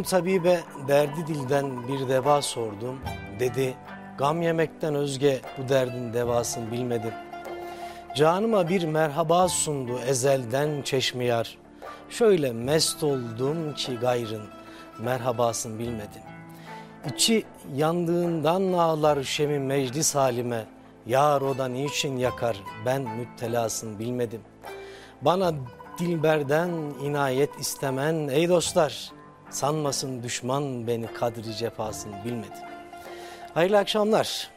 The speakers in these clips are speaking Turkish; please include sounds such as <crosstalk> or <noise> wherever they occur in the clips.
Dün tabibe derdi dilden bir deva sordum. Dedi gam yemekten özge bu derdin devasını bilmedim. Canıma bir merhaba sundu ezelden çeşmiyar. Şöyle mest oldum ki gayrın merhabasını bilmedim. İçi yandığından ağlar şemi meclis halime. Yar o da niçin yakar ben müptelasını bilmedim. Bana dilberden inayet istemen ey dostlar. Sanmasın düşman beni kadri cefasını bilmedi. Hayırlı akşamlar.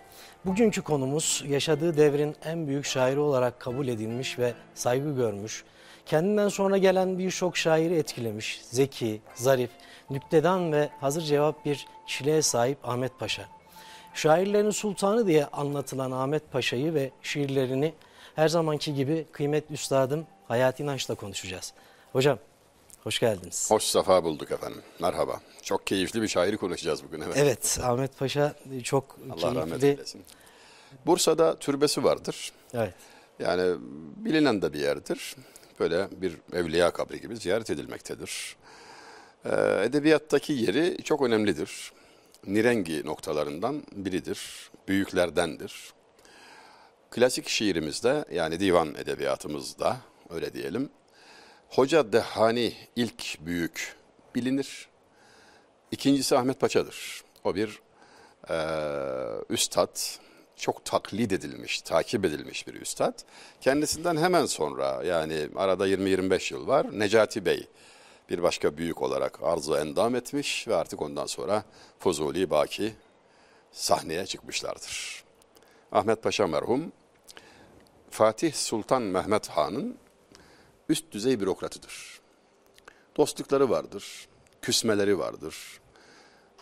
Bugünkü konumuz yaşadığı devrin en büyük şairi olarak kabul edilmiş ve saygı görmüş. Kendinden sonra gelen birçok şairi etkilemiş. Zeki, zarif, nüktedan ve hazır cevap bir kişiliğe sahip Ahmet Paşa. Şairlerin sultanı diye anlatılan Ahmet Paşa'yı ve şiirlerini her zamanki gibi kıymet üstadım Hayat İnanç'la konuşacağız. Hocam Hoş geldiniz. Hoş safa bulduk efendim. Merhaba. Çok keyifli bir şairi konuşacağız bugün. Evet, evet Ahmet Paşa çok Allah keyifli. rahmet eylesin. Bursa'da türbesi vardır. Evet. Yani bilinen de bir yerdir. Böyle bir evliya kabri gibi ziyaret edilmektedir. Ee, edebiyattaki yeri çok önemlidir. Nirengi noktalarından biridir. Büyüklerdendir. Klasik şiirimizde yani divan edebiyatımızda öyle diyelim Hoca Dehani ilk büyük bilinir. İkincisi Ahmet Paça'dır. O bir e, üstad, çok taklit edilmiş, takip edilmiş bir üstad. Kendisinden hemen sonra yani arada 20-25 yıl var Necati Bey bir başka büyük olarak arzu endam etmiş ve artık ondan sonra Fuzuli Baki sahneye çıkmışlardır. Ahmet Paşa merhum Fatih Sultan Mehmet Han'ın üst düzey bürokratıdır. Dostlukları vardır, küsmeleri vardır.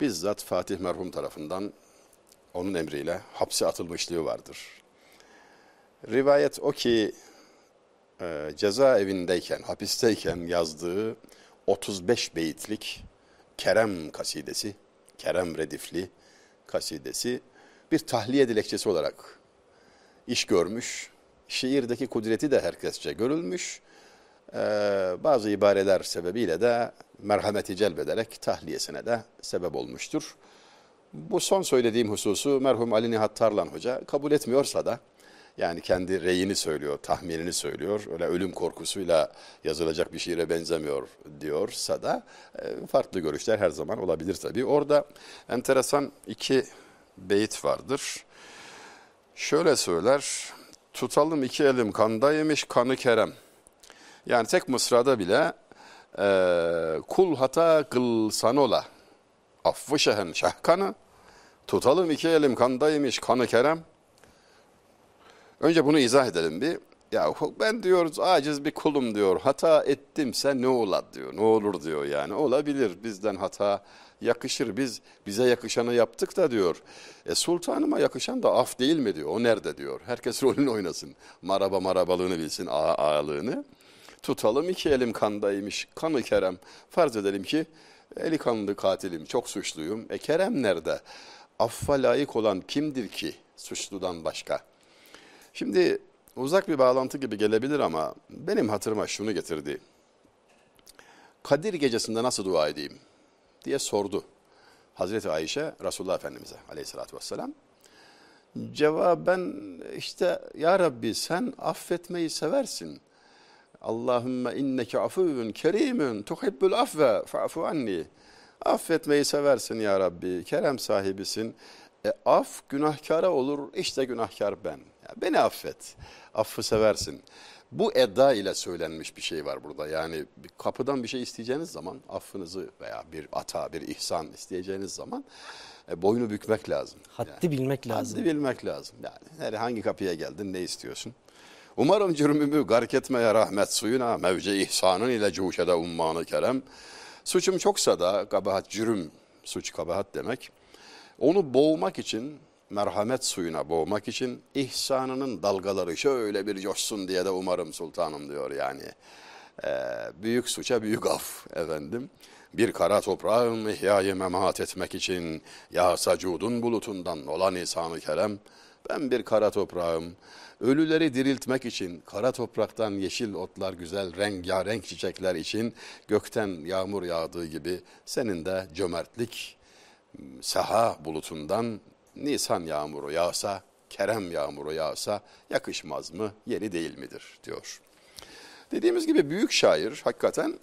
Bizzat Fatih merhum tarafından onun emriyle hapse atılmışlığı vardır. Rivayet o ki e, cezaevindeyken, hapisteyken yazdığı 35 beyitlik Kerem kasidesi, Kerem Redifli kasidesi bir tahliye dilekçesi olarak iş görmüş. Şiirdeki kudreti de herkesçe görülmüş e, bazı ibareler sebebiyle de merhameti celbederek tahliyesine de sebep olmuştur. Bu son söylediğim hususu merhum Ali Nihat Tarlan Hoca kabul etmiyorsa da yani kendi reyini söylüyor, tahminini söylüyor. Öyle ölüm korkusuyla yazılacak bir şiire benzemiyor diyorsa da e, farklı görüşler her zaman olabilir tabii. Orada enteresan iki beyit vardır. Şöyle söyler, tutalım iki elim kanda yemiş kanı kerem. Yani tek mısrada bile e, kul hata kılsan ola affı şehen şahkanı tutalım iki elim kandaymış kanı kerem. Önce bunu izah edelim bir. Ya ben diyoruz aciz bir kulum diyor. Hata ettimse ne ola diyor. Ne olur diyor yani. Olabilir bizden hata yakışır. Biz bize yakışanı yaptık da diyor. E sultanıma yakışan da af değil mi diyor. O nerede diyor. Herkes <laughs> rolünü oynasın. Maraba marabalığını bilsin ağa ağalığını tutalım iki elim kandaymış kanı Kerem. Farz edelim ki eli kanlı katilim çok suçluyum. E Kerem nerede? Affa layık olan kimdir ki suçludan başka? Şimdi uzak bir bağlantı gibi gelebilir ama benim hatırıma şunu getirdi. Kadir gecesinde nasıl dua edeyim diye sordu. Hazreti Ayşe Resulullah Efendimiz'e aleyhissalatü vesselam. Cevaben işte ya Rabbi sen affetmeyi seversin. Allahümme inneke afuvun kerimun tuhibbul afve fa'fu anni. Affetmeyi seversin ya Rabbi. Kerem sahibisin. E, af günahkara olur. İşte günahkar ben. Ya, beni affet. Affı seversin. Bu edda ile söylenmiş bir şey var burada. Yani bir kapıdan bir şey isteyeceğiniz zaman affınızı veya bir ata, bir ihsan isteyeceğiniz zaman e, boynu bükmek lazım. Haddi yani, bilmek lazım. Haddi bilmek lazım. Yani hangi kapıya geldin, ne istiyorsun? Umarım cürmümü gark etmeye rahmet suyuna, mevce ihsanın ile cuşede ummanı kerem. Suçum çoksa da kabahat cürüm, suç kabahat demek. Onu boğmak için, merhamet suyuna boğmak için ihsanının dalgaları şöyle bir coşsun diye de umarım sultanım diyor yani. Ee, büyük suça büyük af efendim. Bir kara toprağın ihyayı memat etmek için ya sacudun bulutundan olan insanı kerem Ben bir kara toprağım. Ölüleri diriltmek için, kara topraktan yeşil otlar, güzel rengarenk çiçekler için gökten yağmur yağdığı gibi senin de cömertlik, saha bulutundan Nisan yağmuru yağsa, Kerem yağmuru yağsa yakışmaz mı, yeri değil midir diyor. Dediğimiz gibi büyük şair hakikaten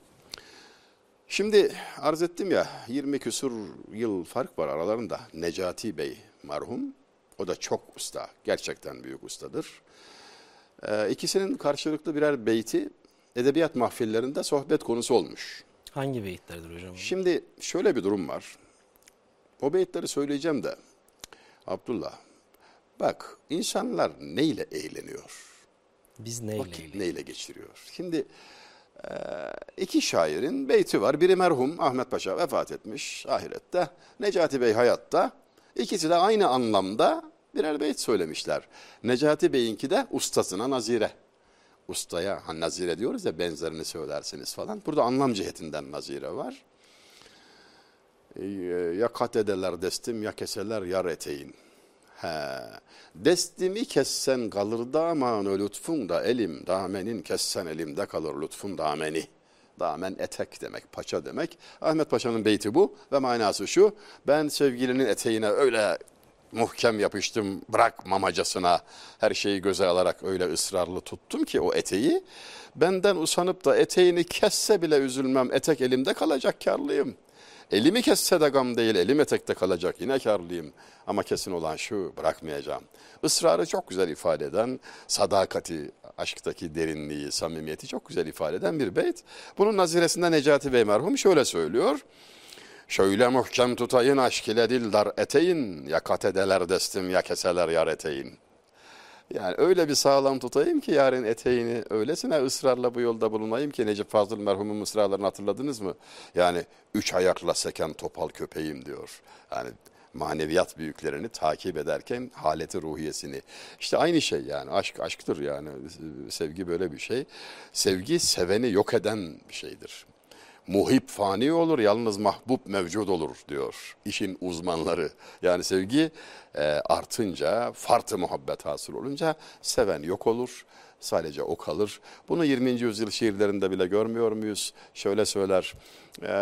Şimdi arz ettim ya 20 küsur yıl fark var aralarında. Necati Bey marhum. O da çok usta. Gerçekten büyük ustadır. Ee, ikisinin karşılıklı birer beyti edebiyat mahfillerinde sohbet konusu olmuş. Hangi beyitlerdir hocam? Şimdi şöyle bir durum var. O beyitleri söyleyeceğim de Abdullah bak insanlar neyle eğleniyor? Biz neyle Vakit eğleniyoruz? neyle geçiriyor? Şimdi e, iki şairin beyti var. Biri merhum Ahmet Paşa vefat etmiş ahirette. Necati Bey hayatta. İkisi de aynı anlamda birer beyt söylemişler. Necati Bey'inki de ustasına nazire. Ustaya ha, nazire diyoruz ya benzerini söylersiniz falan. Burada anlam cihetinden nazire var. E, ya kat ederler destim ya keseler yar eteğin. He. Destimi kessen kalır daman o lütfun da elim damenin kessen elimde kalır lütfun dameni. Damen etek demek, paça demek. Ahmet Paşa'nın beyti bu ve manası şu. Ben sevgilinin eteğine öyle muhkem yapıştım bırakmamacasına her şeyi göze alarak öyle ısrarlı tuttum ki o eteği. Benden usanıp da eteğini kesse bile üzülmem etek elimde kalacak karlıyım. Elimi kesse de gam değil, elim etekte kalacak yine karlıyım. Ama kesin olan şu, bırakmayacağım. Israrı çok güzel ifade eden, sadakati, aşktaki derinliği, samimiyeti çok güzel ifade eden bir beyt. Bunun naziresinde Necati Bey merhum şöyle söylüyor. Şöyle muhkem tutayın aşk ile dildar eteğin, ya kat edeler destim ya keseler yar eteğin. Yani öyle bir sağlam tutayım ki yarın eteğini öylesine ısrarla bu yolda bulunayım ki Necip Fazıl merhumun mısralarını hatırladınız mı? Yani üç ayakla seken topal köpeğim diyor. Yani maneviyat büyüklerini takip ederken haleti ruhiyesini. İşte aynı şey yani aşk aşktır yani sevgi böyle bir şey. Sevgi seveni yok eden bir şeydir. Muhip fani olur, yalnız mahbub mevcud olur diyor işin uzmanları. Yani sevgi e, artınca, fartı muhabbet hasıl olunca seven yok olur, sadece o kalır. Bunu 20. yüzyıl şiirlerinde bile görmüyor muyuz? Şöyle söyler, e,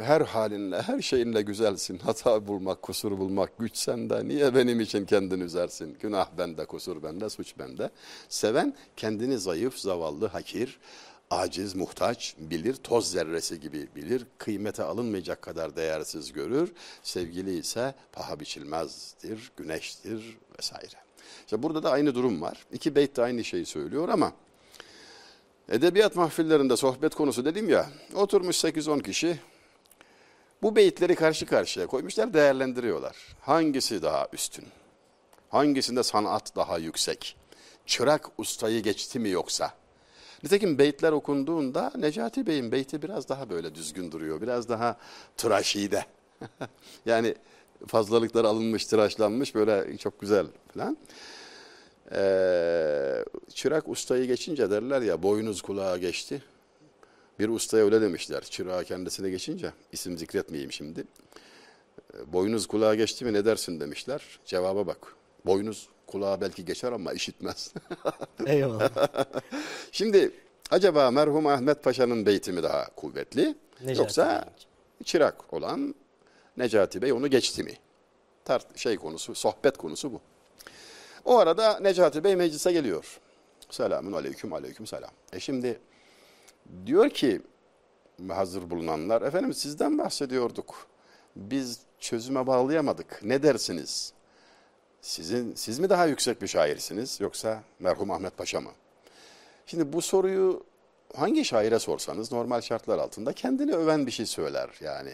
her halinle, her şeyinle güzelsin. Hata bulmak, kusur bulmak güç sende. Niye benim için kendini üzersin? Günah bende, kusur bende, suç bende. Seven kendini zayıf, zavallı, hakir, aciz, muhtaç bilir, toz zerresi gibi bilir, kıymete alınmayacak kadar değersiz görür. Sevgili ise paha biçilmezdir, güneştir vesaire. İşte burada da aynı durum var. İki beyt de aynı şeyi söylüyor ama edebiyat mahfillerinde sohbet konusu dedim ya, oturmuş 8-10 kişi bu beyitleri karşı karşıya koymuşlar, değerlendiriyorlar. Hangisi daha üstün? Hangisinde sanat daha yüksek? Çırak ustayı geçti mi yoksa? Nitekim beyitler okunduğunda Necati Bey'in beyti biraz daha böyle düzgün duruyor. Biraz daha tıraşide. <laughs> yani fazlalıklar alınmış, tıraşlanmış böyle çok güzel falan. Ee, çırak ustayı geçince derler ya boynuz kulağa geçti. Bir ustaya öyle demişler. Çırağı kendisine geçince isim zikretmeyeyim şimdi. Boynuz kulağa geçti mi ne dersin demişler. Cevaba bak. Boynuz kulağa belki geçer ama işitmez. <laughs> Eyvallah. Şimdi acaba merhum Ahmet Paşa'nın beyti mi daha kuvvetli Necati yoksa Bey'inki. çırak olan Necati Bey onu geçti mi? Tart şey konusu, sohbet konusu bu. O arada Necati Bey meclise geliyor. Selamun aleyküm aleyküm selam. E şimdi diyor ki hazır bulunanlar efendim sizden bahsediyorduk. Biz çözüme bağlayamadık. Ne dersiniz? Sizin siz mi daha yüksek bir şairsiniz yoksa merhum Ahmet Paşa mı? Şimdi bu soruyu hangi şaire sorsanız normal şartlar altında kendini öven bir şey söyler yani.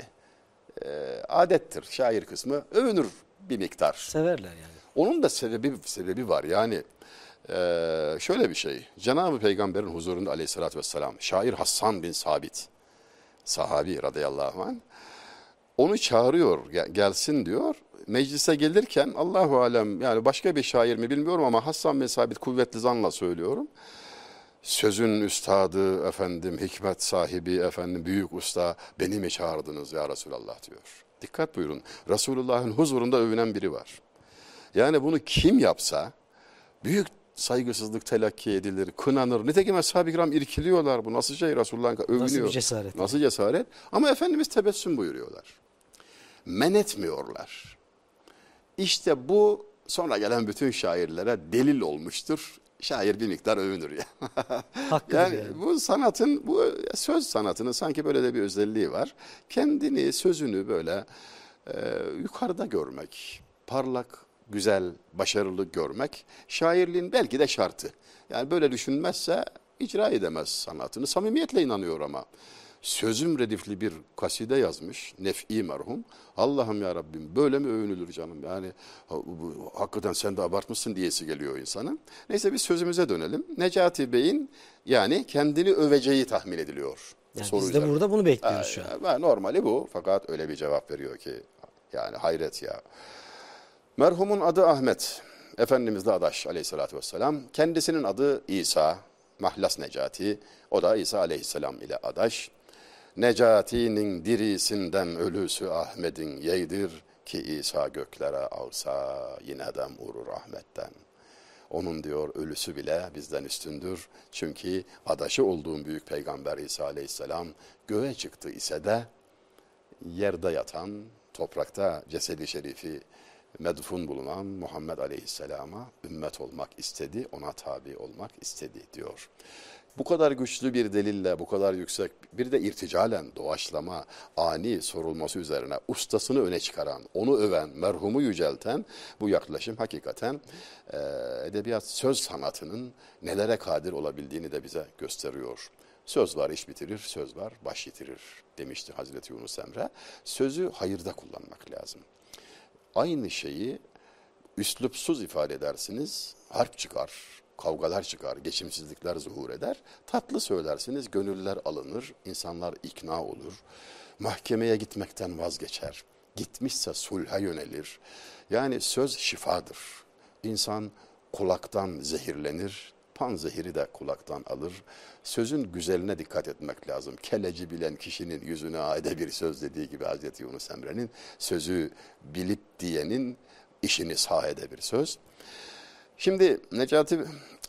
E, adettir şair kısmı övünür bir miktar. Severler yani. Onun da sebebi sebebi var yani e, şöyle bir şey. Cenab-ı Peygamber'in huzurunda aleyhissalatü vesselam şair Hassan bin Sabit sahabi radıyallahu anh onu çağırıyor gel- gelsin diyor. Meclise gelirken Allahu alem yani başka bir şair mi bilmiyorum ama Hassan bin Sabit kuvvetli zanla söylüyorum. Sözün üstadı efendim hikmet sahibi efendim büyük usta beni mi çağırdınız ya Resulallah diyor. Dikkat buyurun Resulullah'ın huzurunda övünen biri var. Yani bunu kim yapsa büyük saygısızlık telakki edilir, kınanır. Nitekim Ashab-ı Kiram irkiliyorlar. Bu nasıl şey Resulullah'ın övünüyor. Nasıl cesaret? Nasıl cesaret? Ama Efendimiz tebessüm buyuruyorlar. Men etmiyorlar. İşte bu sonra gelen bütün şairlere delil olmuştur. Şair bir miktar övünür ya. <laughs> Yani, yani. bu sanatın, bu söz sanatının sanki böyle de bir özelliği var. Kendini, sözünü böyle e, yukarıda görmek, parlak, güzel, başarılı görmek şairliğin belki de şartı. Yani böyle düşünmezse icra edemez sanatını. Samimiyetle inanıyor ama. Sözüm redifli bir kaside yazmış Nef'i merhum. Allah'ım ya Rabbim böyle mi övünülür canım? Yani bu, hakikaten sen de abartmışsın diyesi geliyor insanın. Neyse biz sözümüze dönelim. Necati Bey'in yani kendini öveceği tahmin ediliyor. Yani soru biz de üzerine. burada bunu bekliyoruz Ha, şu an. normali bu fakat öyle bir cevap veriyor ki yani hayret ya. Merhumun adı Ahmet. Efendimiz de adaş aleyhissalatü vesselam. Kendisinin adı İsa, Mahlas Necati. O da İsa aleyhisselam ile adaş. Necati'nin dirisinden ölüsü Ahmet'in yeydir ki İsa göklere alsa yine de vurur rahmetten. Onun diyor ölüsü bile bizden üstündür. Çünkü adaşı olduğum büyük peygamber İsa aleyhisselam göğe çıktı ise de yerde yatan, toprakta cesedi şerifi medfun bulunan Muhammed Aleyhisselam'a ümmet olmak istedi, ona tabi olmak istedi diyor. Bu kadar güçlü bir delille, bu kadar yüksek, bir de irticalen, doğaçlama, ani sorulması üzerine ustasını öne çıkaran, onu öven, merhumu yücelten bu yaklaşım hakikaten e, edebiyat söz sanatının nelere kadir olabildiğini de bize gösteriyor. Söz var iş bitirir, söz var baş yitirir demişti Hazreti Yunus Emre. Sözü hayırda kullanmak lazım. Aynı şeyi üslupsuz ifade edersiniz, harp çıkar, kavgalar çıkar, geçimsizlikler zuhur eder. Tatlı söylersiniz, gönüller alınır, insanlar ikna olur. Mahkemeye gitmekten vazgeçer. Gitmişse sulha yönelir. Yani söz şifadır. İnsan kulaktan zehirlenir, pan zehiri de kulaktan alır. Sözün güzeline dikkat etmek lazım. Keleci bilen kişinin yüzüne aide bir söz dediği gibi Hazreti Yunus Emre'nin sözü bilip diyenin işini sahede bir söz. Şimdi Necati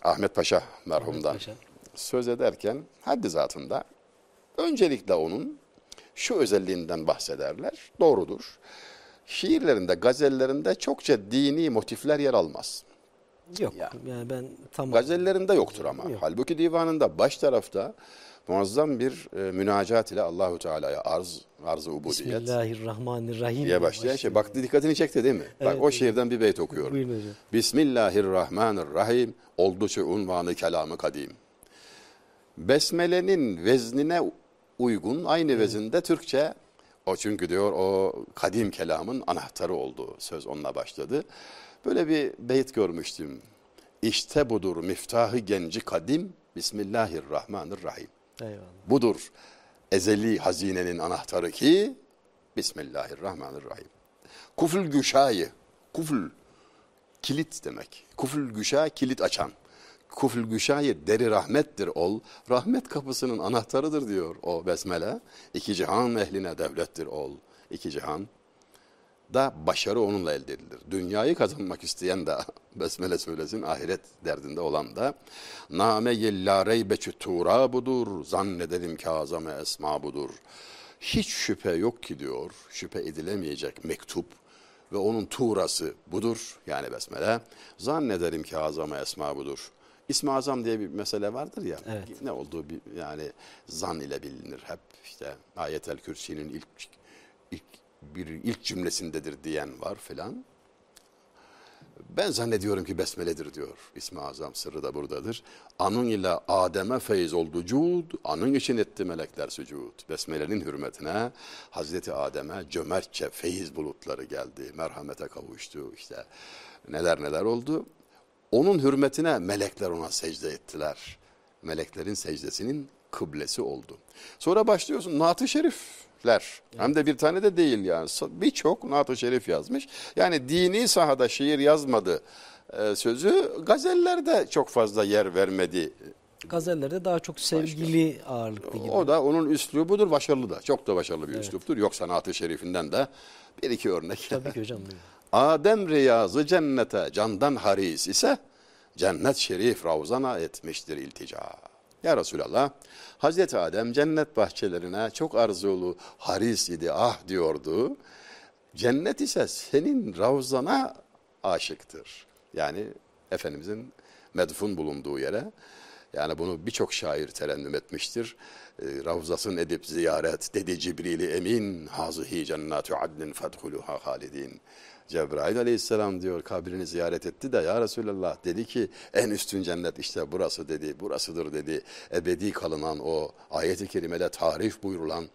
Ahmet Paşa merhumdan Paşa. söz ederken haddi zatında öncelikle onun şu özelliğinden bahsederler. Doğrudur. Şiirlerinde, gazellerinde çokça dini motifler yer almaz. Yok Ya. yani ben tam Gazellerinde yoktur ama. Yok. Halbuki divanında baş tarafta muazzam bir e, münacat ile Allahu Teala'ya arz arz-ı ubudiyet Bismillahirrahmanirrahim. diye başlayan şey. Bak dikkatini çekti değil mi? Bak Evet, o şiirden bir beyt okuyorum. Buyurun hocam. Bismillahirrahmanirrahim oldukça unvanı kelamı kadim. Besmele'nin veznine uygun aynı vezinde Türkçe o çünkü diyor o kadim kelamın anahtarı oldu. Söz onunla başladı. Böyle bir beyt görmüştüm. İşte budur miftahı genci kadim Bismillahirrahmanirrahim. Eyvallah. Budur ezeli hazinenin anahtarı ki Bismillahirrahmanirrahim. Kufül güşayı, kufül kilit demek. Kufül güşa kilit açan. Kufül güşayı deri rahmettir ol. Rahmet kapısının anahtarıdır diyor o besmele. İki cihan ehline devlettir ol. İki cihan da başarı onunla elde edilir. Dünyayı kazanmak isteyen de besmele söylesin, ahiret derdinde olan da name-i la reybeçü tura budur, zannederim ki azame esma budur. Hiç şüphe yok ki diyor, şüphe edilemeyecek mektup ve onun tuğrası budur yani besmele. Zannederim ki azame esma budur. İsmi azam diye bir mesele vardır ya. Evet. Ne olduğu bir, yani zan ile bilinir hep. işte ayetel kürsinin ilk ilk bir ilk cümlesindedir diyen var filan. Ben zannediyorum ki besmeledir diyor. İsmi azam sırrı da buradadır. Anın ile Adem'e feyz oldu cud, anın için etti melekler sücud. Besmelenin hürmetine Hazreti Adem'e cömertçe feyiz bulutları geldi. Merhamete kavuştu işte. Neler neler oldu. Onun hürmetine melekler ona secde ettiler. Meleklerin secdesinin kıblesi oldu. Sonra başlıyorsun Naat-ı Şerifler. Hem de bir tane de değil yani. Birçok Naat-ı Şerif yazmış. Yani dini sahada şiir yazmadı e, sözü gazellerde çok fazla yer vermedi. Gazellerde daha çok sevgili ağırlıklı gibi. O da onun üslubudur, başarılı da. Çok da başarılı bir üsluptur. Yoksa Naat-ı Şerif'inden de bir iki örnek Tabii ki hocam. <laughs> Adem riyazı cennete candan haris ise cennet şerif ravzana etmiştir iltica. Ya Resulallah, Hazreti Adem cennet bahçelerine çok arzulu haris idi, ah diyordu. Cennet ise senin ravzana aşıktır. Yani Efendimizin medfun bulunduğu yere. Yani bunu birçok şair terennüm etmiştir. E, Ravzasın edip ziyaret dedi Cibril emin hazihi cennatu adnin fedhuluha halidin. Cebrail aleyhisselam diyor kabrini ziyaret etti de ya Resulallah dedi ki en üstün cennet işte burası dedi burasıdır dedi. Ebedi kalınan o ayeti kerimede tarif buyurulan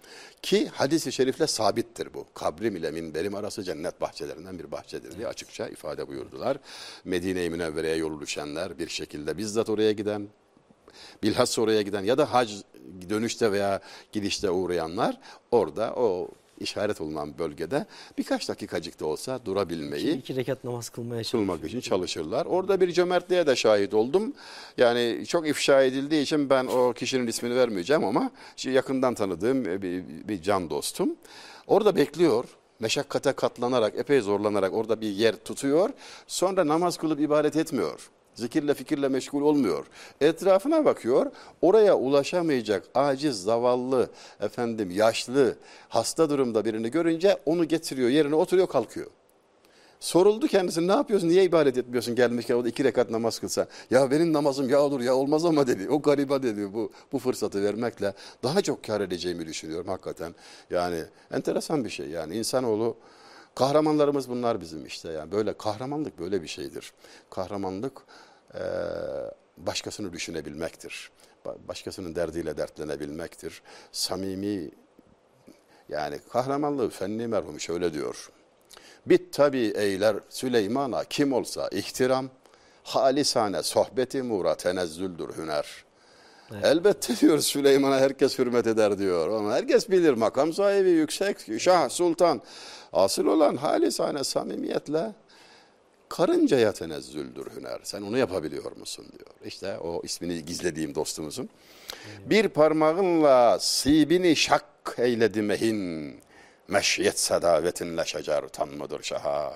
ki hadisi şerifle sabittir bu. Kabrim ile minberim arası cennet bahçelerinden bir bahçedir diye açıkça ifade buyurdular. Medine-i Münevvere'ye yolu düşenler bir şekilde bizzat oraya giden bilhassa oraya giden ya da hac dönüşte veya gidişte uğrayanlar orada o işaret olunan bölgede birkaç dakikacık da olsa durabilmeyi İki, iki rekat namaz kılmaya çalışıyor. kılmak için çalışırlar. Orada bir cömertliğe de şahit oldum. Yani çok ifşa edildiği için ben o kişinin ismini vermeyeceğim ama yakından tanıdığım bir, bir can dostum. Orada bekliyor. Meşakkate katlanarak, epey zorlanarak orada bir yer tutuyor. Sonra namaz kılıp ibadet etmiyor. Zikirle fikirle meşgul olmuyor. Etrafına bakıyor. Oraya ulaşamayacak aciz, zavallı, efendim yaşlı, hasta durumda birini görünce onu getiriyor, yerine oturuyor, kalkıyor. Soruldu kendisine ne yapıyorsun, niye ibadet etmiyorsun gelmişken o da iki rekat namaz kılsa. Ya benim namazım ya olur ya olmaz ama dedi. O gariba dedi bu, bu fırsatı vermekle daha çok kar edeceğimi düşünüyorum hakikaten. Yani enteresan bir şey yani insanoğlu Kahramanlarımız bunlar bizim işte yani böyle kahramanlık böyle bir şeydir. Kahramanlık e, başkasını düşünebilmektir. Başkasının derdiyle dertlenebilmektir. Samimi yani kahramanlığı fenni merhum şöyle diyor. Bit tabi eyler Süleyman'a kim olsa ihtiram, halisane sohbeti mura tenezzüldür hüner. Evet. Elbette diyor Süleyman'a herkes hürmet eder diyor. Ama herkes bilir makam sahibi yüksek, şah, sultan. Asıl olan halisane samimiyetle karıncaya tenezzüldür hüner. Sen onu yapabiliyor musun diyor. İşte o ismini gizlediğim dostumuzun. Bir parmağınla sibini şak eyledi mehin. Meşyet sadavetinle şecer tanmıdır şaha.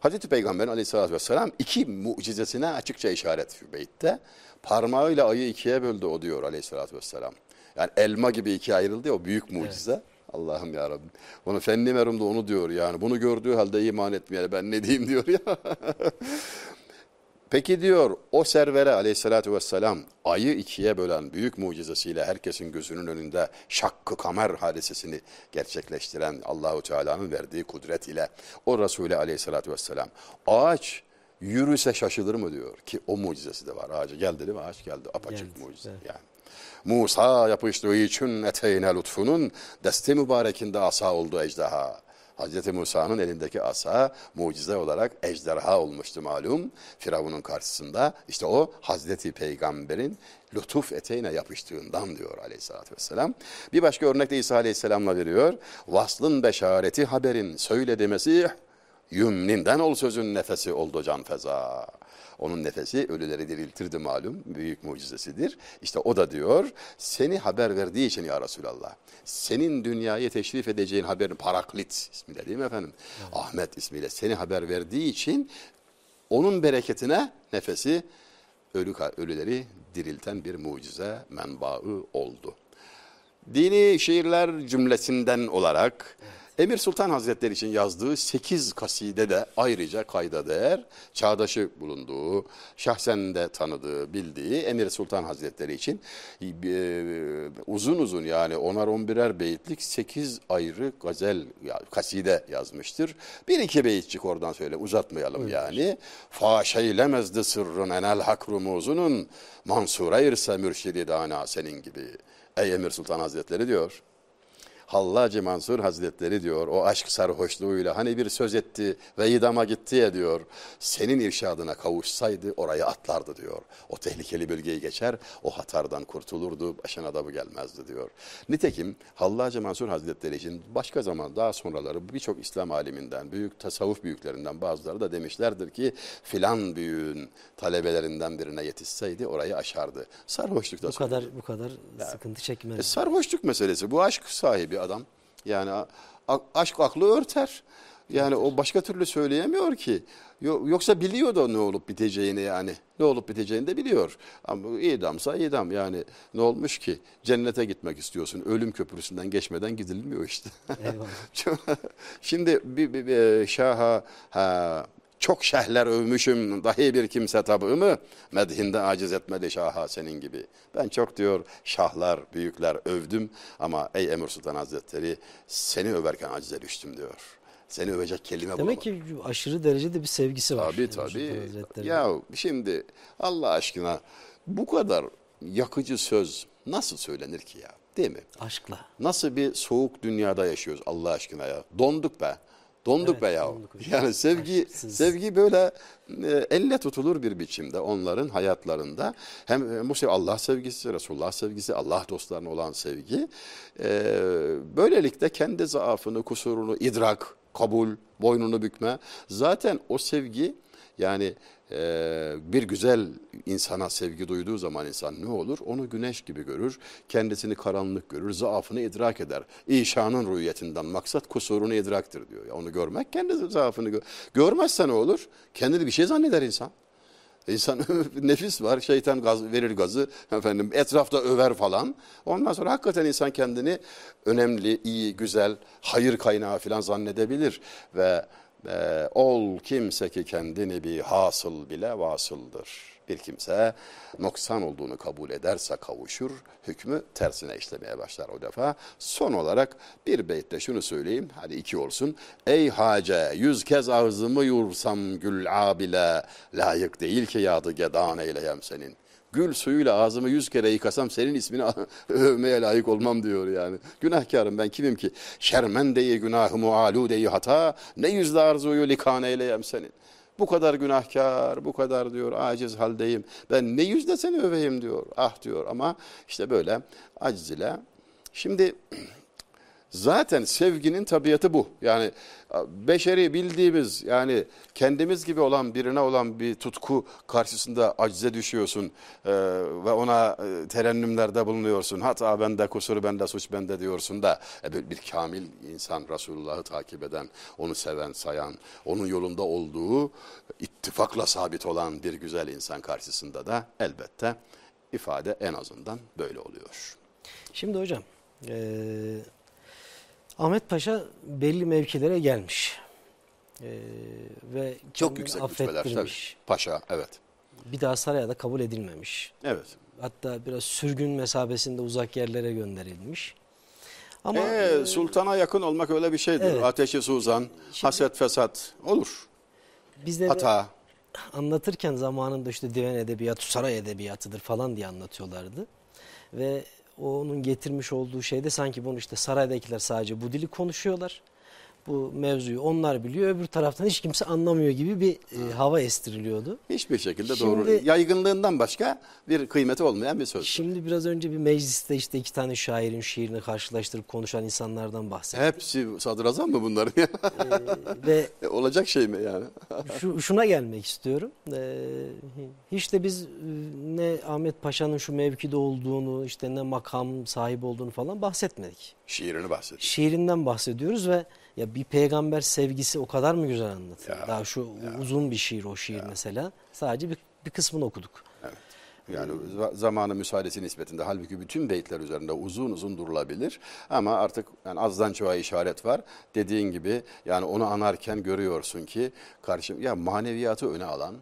Hazreti Peygamber aleyhissalatü vesselam iki mucizesine açıkça işaret şu beytte. Parmağıyla ayı ikiye böldü o diyor aleyhissalatü vesselam. Yani elma gibi ikiye ayrıldı ya o büyük mucize. Evet. Allah'ım ya Rabbi. Onu Fenni Merum da onu diyor yani. Bunu gördüğü halde iman etmeyene ben ne diyeyim diyor ya. <laughs> Peki diyor o servere aleyhissalatü vesselam ayı ikiye bölen büyük mucizesiyle herkesin gözünün önünde şakkı kamer hadisesini gerçekleştiren Allahu Teala'nın verdiği kudret ile o Resulü aleyhissalatü vesselam ağaç yürüse şaşılır mı diyor ki o mucizesi de var. Ağaca geldi değil mi? Ağaç geldi. Apaçık geldi, mucize evet. yani. Musa yapıştığı için eteyne lütfunun desti mübarekinde asa oldu ejderha. Hazreti Musa'nın elindeki asa mucize olarak ejderha olmuştu malum. Firavun'un karşısında işte o Hazreti Peygamber'in lütuf eteğine yapıştığından diyor aleyhissalatü vesselam. Bir başka örnek de İsa aleyhisselamla veriyor. Vaslın beşareti haberin söyledi Mesih, yümninden ol sözün nefesi oldu can feza. Onun nefesi ölüleri diriltirdi malum. Büyük mucizesidir. İşte o da diyor seni haber verdiği için ya Resulallah. Senin dünyayı teşrif edeceğin haberin Paraklit ismiyle değil mi efendim? Evet. Ahmet ismiyle seni haber verdiği için onun bereketine nefesi ölü, ölüleri dirilten bir mucize menbaı oldu. Dini şiirler cümlesinden olarak evet Emir Sultan Hazretleri için yazdığı 8 kaside de ayrıca kayda değer. Çağdaşı bulunduğu, şahsen de tanıdığı, bildiği Emir Sultan Hazretleri için e, uzun uzun yani onar on birer beyitlik 8 ayrı gazel, kaside yazmıştır. Bir iki beyitçik oradan söyle uzatmayalım Öyle yani. Faş eylemezdi sırrın enel hak rumuzunun mansura irse mürşidi dana senin gibi. Ey Emir Sultan Hazretleri diyor. Hallacı Mansur Hazretleri diyor o aşk sarhoşluğuyla hani bir söz etti ve idama gitti ya diyor. Senin irşadına kavuşsaydı oraya atlardı diyor. O tehlikeli bölgeyi geçer o hatardan kurtulurdu başına da bu gelmezdi diyor. Nitekim Hallacı Mansur Hazretleri için başka zaman daha sonraları birçok İslam aliminden büyük tasavvuf büyüklerinden bazıları da demişlerdir ki filan büyüğün talebelerinden birine yetişseydi orayı aşardı. Sarhoşluk da bu kadar bu kadar sıkıntı çekmez. E, sarhoşluk meselesi bu aşk sahibi adam. Yani aşk aklı örter. Yani o başka türlü söyleyemiyor ki. Yo- Yoksa biliyor da ne olup biteceğini yani. Ne olup biteceğini de biliyor. Ama idamsa idam yani ne olmuş ki? Cennete gitmek istiyorsun. Ölüm köprüsünden geçmeden gidilmiyor işte. Eyvallah. <laughs> Şimdi bir, bir, bir şaha ha, çok şehler övmüşüm dahi bir kimse tabımı medhinde aciz etmedi şaha senin gibi. Ben çok diyor şahlar büyükler övdüm ama ey Emir Sultan Hazretleri seni överken acize düştüm diyor. Seni övecek kelime Demek bulamadım. ki aşırı derecede bir sevgisi var. Tabii tabii. Ya şimdi Allah aşkına bu kadar yakıcı söz nasıl söylenir ki ya? Değil mi? Aşkla. Nasıl bir soğuk dünyada yaşıyoruz Allah aşkına ya. Donduk be. Donduk Evet, be ya. donduk hocam. Yani sevgi Aşksız. sevgi böyle e, elle tutulur bir biçimde onların hayatlarında. Hem e, bu sev Allah sevgisi, Resulullah sevgisi, Allah dostlarına olan sevgi. e, böylelikle kendi zaafını, kusurunu idrak, kabul, boynunu bükme. Zaten o sevgi yani e, bir güzel insana sevgi duyduğu zaman insan ne olur? Onu güneş gibi görür, kendisini karanlık görür, zaafını idrak eder. İşanın rüyetinden maksat kusurunu idraktır diyor. Ya onu görmek kendi zaafını gör. Görmezse ne olur? Kendini bir şey zanneder insan. İnsan <laughs> nefis var, şeytan gaz, verir gazı, efendim etrafta över falan. Ondan sonra hakikaten insan kendini önemli, iyi, güzel, hayır kaynağı falan zannedebilir. Ve e, ol kimse ki kendini bir hasıl bile vasıldır. Bir kimse noksan olduğunu kabul ederse kavuşur, hükmü tersine işlemeye başlar o defa. Son olarak bir beytte şunu söyleyeyim, hadi iki olsun. Ey hace, yüz kez ağzımı yursam gül abile, layık değil ki yadı gedan eyleyem senin. Gül suyuyla ağzımı yüz kere yıkasam senin ismini <laughs> övmeye layık olmam diyor yani. Günahkarım ben kimim ki? Şermendeyi günahımı aludeyi hata, ne yüzle arzuyu likan eyleyem senin. Bu kadar günahkar, bu kadar diyor aciz haldeyim. Ben ne yüzle seni öveyim diyor. Ah diyor ama işte böyle aciz ile. Şimdi Zaten sevginin tabiatı bu. Yani beşeri bildiğimiz yani kendimiz gibi olan birine olan bir tutku karşısında acize düşüyorsun e, ve ona e, terennümlerde bulunuyorsun. Hatta bende kusur bende suç bende diyorsun da e, bir, bir kamil insan Resulullah'ı takip eden, onu seven, sayan, onun yolunda olduğu ittifakla sabit olan bir güzel insan karşısında da elbette ifade en azından böyle oluyor. Şimdi hocam eee, Ahmet Paşa belli mevkilere gelmiş. Eee, ve Çok yüksek affettirmiş. Paşa evet. Bir daha saraya da kabul edilmemiş. Evet. Hatta biraz sürgün mesabesinde uzak yerlere gönderilmiş. Ama Ee, sultana yakın olmak öyle bir şeydir. Evet. Ateşi suzan, haset fesat olur. bizde de Hata. anlatırken zamanında işte divan edebiyatı, saray edebiyatıdır falan diye anlatıyorlardı. Ve onun getirmiş olduğu şeyde sanki bunu işte saraydakiler sadece bu dili konuşuyorlar. Bu mevzuyu onlar biliyor, öbür taraftan hiç kimse anlamıyor gibi bir e, hava estiriliyordu. Hiçbir şekilde Şimdi- doğru. Yaygınlığından başka bir kıymeti olmayan bir söz. Şimdi biraz önce bir mecliste işte iki tane şairin şiirini karşılaştırıp konuşan insanlardan bahsettik. Hepsi sadrazam mı bunların? ya? Ve <laughs> E, Olacak şey mi yani? <laughs> şu, şuna gelmek istiyorum. Ee, hiç de biz e, ne Ahmet Paşa'nın şu mevkide olduğunu, işte ne makam sahibi olduğunu falan bahsetmedik. Şiirini bahsediyor. Şiirinden bahsediyoruz ve ya bir peygamber sevgisi o kadar mı güzel anlatıyor? Ya, Daha şu uzun bir şiir o şiir mesela. Sadece bir, bir kısmını okuduk. Evet. Yani za- zamanı müsaadesi nispetinde halbuki bütün beytler üzerinde uzun uzun durulabilir ama artık yani azdan çoğa işaret var. Dediğin gibi yani onu anarken görüyorsun ki karşı ya maneviyatı öne alan,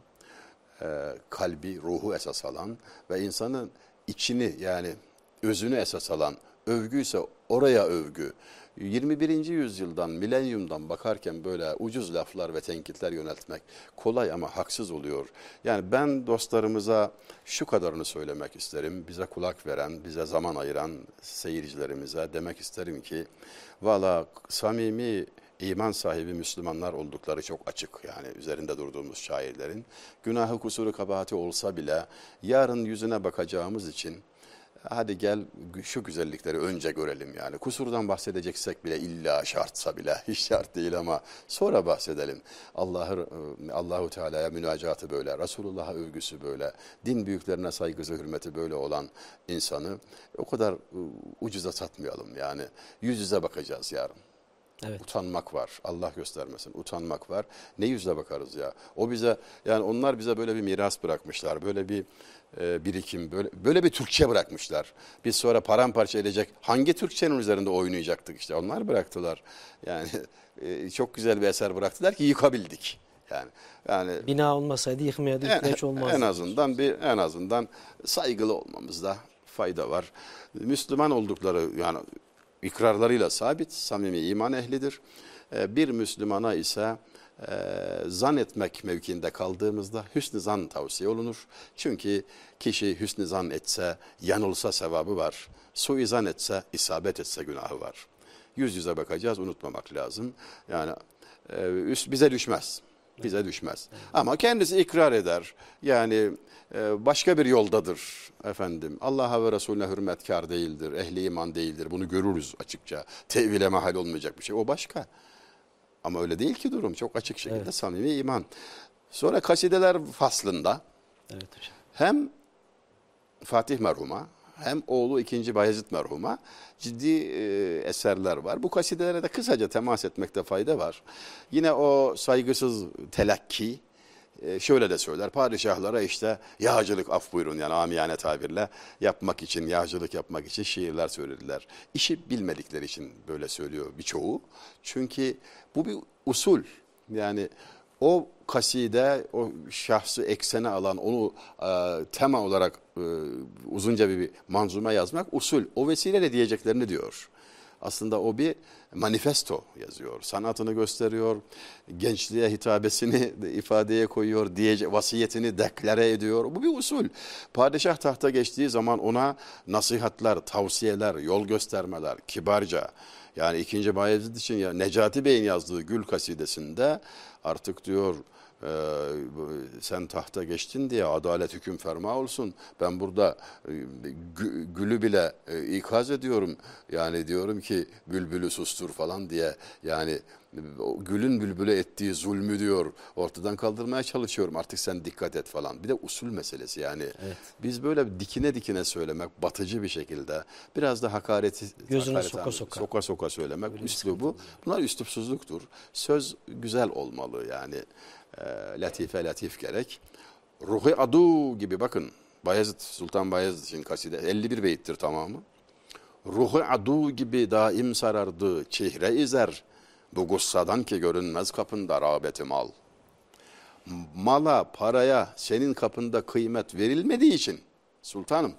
e, kalbi, ruhu esas alan ve insanın içini yani özünü esas alan övgü ise oraya övgü. 21. yüzyıldan, milenyumdan bakarken böyle ucuz laflar ve tenkitler yöneltmek kolay ama haksız oluyor. Yani ben dostlarımıza şu kadarını söylemek isterim. Bize kulak veren, bize zaman ayıran seyircilerimize demek isterim ki valla samimi iman sahibi Müslümanlar oldukları çok açık. Yani üzerinde durduğumuz şairlerin günahı kusuru kabahati olsa bile yarın yüzüne bakacağımız için hadi gel şu güzellikleri önce görelim yani. Kusurdan bahsedeceksek bile illa şartsa bile <laughs> hiç şart değil ama sonra bahsedelim. Allah'ı Allahu Teala'ya münacatı böyle, Resulullah'a övgüsü böyle, din büyüklerine saygısı, hürmeti böyle olan insanı o kadar ıı, ucuza satmayalım yani. Yüz yüze bakacağız yarın. Evet. Utanmak var. Allah göstermesin. Utanmak var. Ne yüzle bakarız ya? O bize yani onlar bize böyle bir miras bırakmışlar. Böyle bir e, birikim, böyle böyle bir Türkçe bırakmışlar. Biz sonra paramparça edecek hangi Türkçenin üzerinde oynayacaktık işte. Onlar bıraktılar. Yani <laughs> e, çok güzel bir eser bıraktılar ki yıkabildik. Yani yani Bina olmasaydı yıkmaya da ihtiyaç <laughs> olmazdı. en azından bir en azından saygılı olmamızda fayda var. Müslüman oldukları yani ikrarlarıyla sabit, samimi iman ehlidir. Ee, Bir Müslümana ise e, zan etmek mevkiinde kaldığımızda hüsnü zan tavsiye olunur. Çünkü kişi hüsnü zan etse yanılsa sevabı var. Suizan etse isabet etse günahı var. Yüz yüze bakacağız unutmamak lazım. Yani e, bize düşmez. Bize düşmez. Ama kendisi ikrar eder. Yani başka bir yoldadır efendim. Allah'a ve Resulüne hürmetkar değildir. Ehli iman değildir. Bunu görürüz açıkça. Tevhile mahal olmayacak bir şey. O başka. Ama öyle değil ki durum. Çok açık şekilde Evet. samimi iman. Sonra kasideler faslında Evet hocam. hem Fatih merhuma hem oğlu 2. Bayezid merhuma ciddi e, eserler var. Bu kasidelere de kısaca temas etmekte fayda var. Yine o saygısız telakki şöyle de söyler. Padişahlara işte yağcılık af buyurun yani amiyane tabirle yapmak için, yağcılık yapmak için şiirler söylediler. İşi bilmedikleri için böyle söylüyor birçoğu. Çünkü bu bir usul. Yani o kaside, o şahsı eksene alan, onu e, tema olarak e, uzunca bir, bir manzume yazmak usul. O vesileyle diyeceklerini diyor. Aslında o bir manifesto yazıyor. Sanatını gösteriyor, gençliğe hitabesini de ifadeye koyuyor, diyece vasiyetini deklare ediyor. Bu bir usul. Padişah tahta geçtiği zaman ona nasihatler, tavsiyeler, yol göstermeler, kibarca. Yani ikinci Bayezid için ya Necati Bey'in yazdığı Gül kasidesinde artık diyor e, sen tahta geçtin diye adalet hüküm ferma olsun. Ben burada e, gü- gülü bile e, ikaz ediyorum. Yani diyorum ki bülbülü sustur falan diye. Yani o gülün bülbüle ettiği zulmü diyor ortadan kaldırmaya çalışıyorum. Artık sen dikkat et falan. Bir de usul meselesi yani. Biz böyle dikine dikine söylemek batıcı bir şekilde biraz da hakareti Gözüne hakaret soka soka. soka soka söylemek üslubu. Bunlar üslupsuzluktur. Söz güzel olmalı yani. E, latife latif gerek. Ruhi adu gibi bakın. Bayezid, Sultan Bayezid için kaside 51 beyittir tamamı. Ruhu adu gibi daim sarardı çehre izer. Bu gussadan ki görünmez kapında rağbeti mal. Mala, paraya senin kapında kıymet verilmediği için sultanım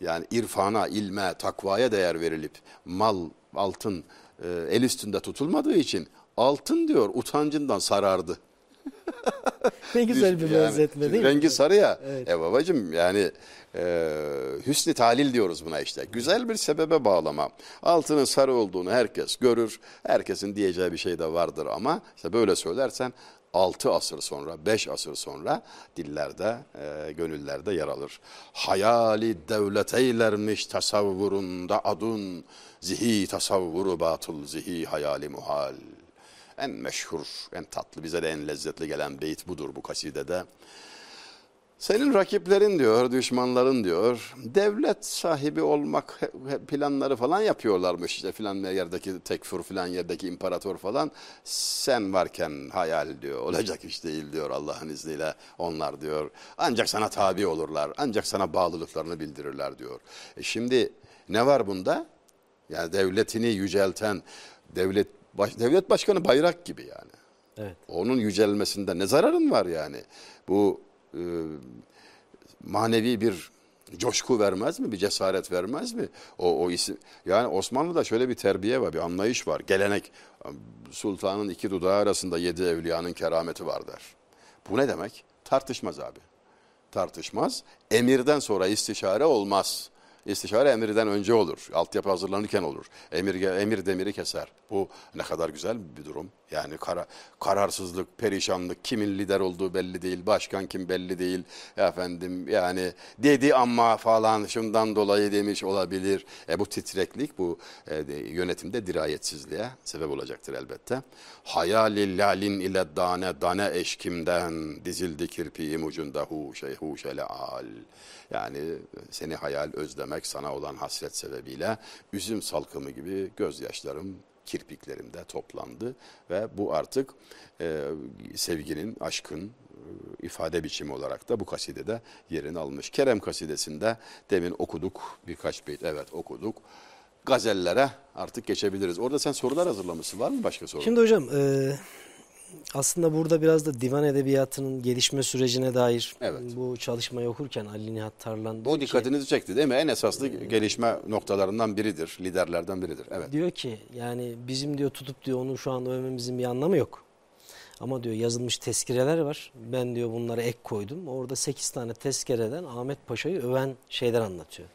yani irfana, ilme, takvaya değer verilip mal, altın e, el üstünde tutulmadığı için altın diyor utancından sarardı. Ne güzel bir Yani benzetme değil mi? Rengi sarı ya. Evet. E babacım yani e, hüsnü talil diyoruz buna işte. Güzel bir sebebe bağlama. Altının sarı olduğunu herkes görür. Herkesin diyeceği bir şey de vardır ama işte böyle söylersen 6 asır sonra, 5 asır sonra dillerde, e, gönüllerde yer alır. Hayali devlet eylermiş tasavvurunda adun, zihi tasavvuru batıl, zihi hayali muhal. En meşhur, en tatlı, bize de en lezzetli gelen beyit budur bu kasidede. Senin rakiplerin diyor, düşmanların diyor, devlet sahibi olmak planları falan yapıyorlarmış işte filan yerdeki tekfur filan yerdeki imparator falan. Sen varken hayal diyor, olacak iş değil diyor Allah'ın izniyle onlar diyor. Ancak sana tabi olurlar, ancak sana bağlılıklarını bildirirler diyor. E şimdi ne var bunda? Yani devletini yücelten, devlet baş, devlet başkanı bayrak gibi yani. Evet. Onun yücelmesinde ne zararın var yani? Bu e, manevi bir coşku vermez mi? Bir cesaret vermez mi? O, o isim yani Osmanlı'da şöyle bir terbiye var, bir anlayış var. Gelenek sultanın iki dudağı arasında yedi evliyanın kerameti var der. Bu ne demek? Tartışmaz abi. Tartışmaz. Emirden sonra istişare olmaz. İstişare emirden önce olur. Altyapı hazırlanırken olur. Emir, emir demiri keser. Bu ne kadar güzel bir durum. Yani kara, kararsızlık, perişanlık, kimin lider olduğu belli değil, başkan kim belli değil. Efendim yani dedi ama falan şundan dolayı demiş olabilir. E bu titreklik, bu e, de- yönetimde dirayetsizliğe sebep olacaktır elbette. Hayali lalin ile dane, dane eşkimden dizildi kirpiğim ucunda hu şeyhu şeleal. Yani seni hayal özlemek sana olan hasret sebebiyle üzüm salkımı gibi gözyaşlarım kirpiklerimde toplandı ve bu artık e, sevginin, aşkın e, ifade biçimi olarak da bu kasidede yerini almış. Kerem kasidesinde demin okuduk birkaç beyt evet okuduk. Gazellere artık geçebiliriz. Orada sen sorular hazırlamışsın. Var mı başka soru? Şimdi hocam e, aslında burada biraz da divan edebiyatının gelişme sürecine dair Evet. bu çalışmayı okurken Ali Nihat Tarlan Bu diyor ki- dikkatinizi çekti değil mi? En esaslı gelişme noktalarından biridir, liderlerden biridir. Evet. diyor ki yani bizim diyor tutup diyor onu şu anda övmemizin bir anlamı yok. Ama diyor yazılmış tezkireler var. Ben diyor bunlara ek koydum. Orada 8 tane tezkereden Ahmet Paşa'yı öven şeyler anlatıyor.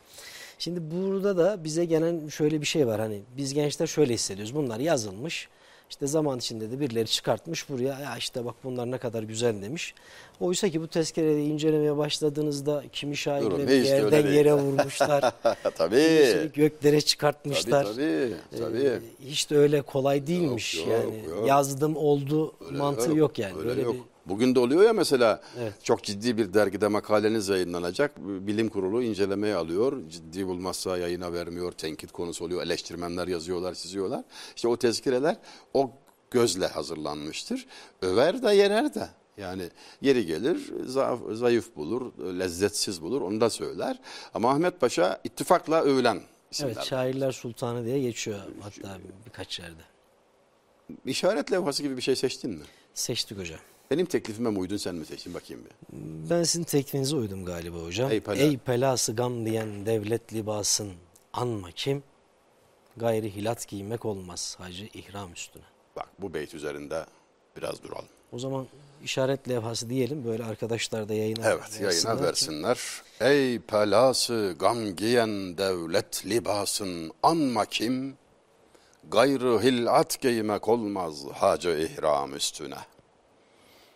Şimdi burada da bize gelen şöyle bir şey var. Hani biz gençler şöyle hissediyoruz. Bunlar yazılmış. İşte zaman içinde de birileri çıkartmış buraya. Ya işte bak bunlar ne kadar güzel demiş. Oysa ki bu tezkereyi incelemeye başladığınızda kimi de öyle yerden yere vurmuşlar. <laughs> tabii. göklere Tabii çıkartmışlar. tabii. tabii. Ee, hiç de öyle kolay değilmiş yok, yani. yok. Yazdım oldu Öyle mantığı yok, yani. Öyle Böyle yok. bir Bugün de oluyor ya mesela Evet. çok ciddi bir dergide makaleniz yayınlanacak. Bilim kurulu incelemeye alıyor. Ciddi bulmazsa yayına vermiyor. Tenkit konusu oluyor. Eleştirmenler yazıyorlar, çiziyorlar. İşte o tezkireler o gözle hazırlanmıştır. Över de yener de. Yani yeri gelir zayıf, zayıf bulur, lezzetsiz bulur onu da söyler. Ama Ahmet Paşa ittifakla övülen isimler. evet şairler sultanı diye geçiyor hatta birkaç yerde. İşaret levhası gibi bir şey seçtin mi? Seçtik hocam. Benim teklifime mi uydun sen mi seçtin bakayım bir. Ben sizin teklifinize uydum galiba hocam. Ey pela. Ey pelası gam diyen devlet libasın anma kim? Gayri hilat giymek olmaz hacı ihram üstüne. Bak bu beyt üzerinde biraz duralım. O zaman işaret levhası diyelim böyle arkadaşlar da yayına Evet versinler yayına ki- versinler. Ey pelası gam giyen devlet libasın anma kim? Gayrı hilat giymek olmaz hacı ihram üstüne.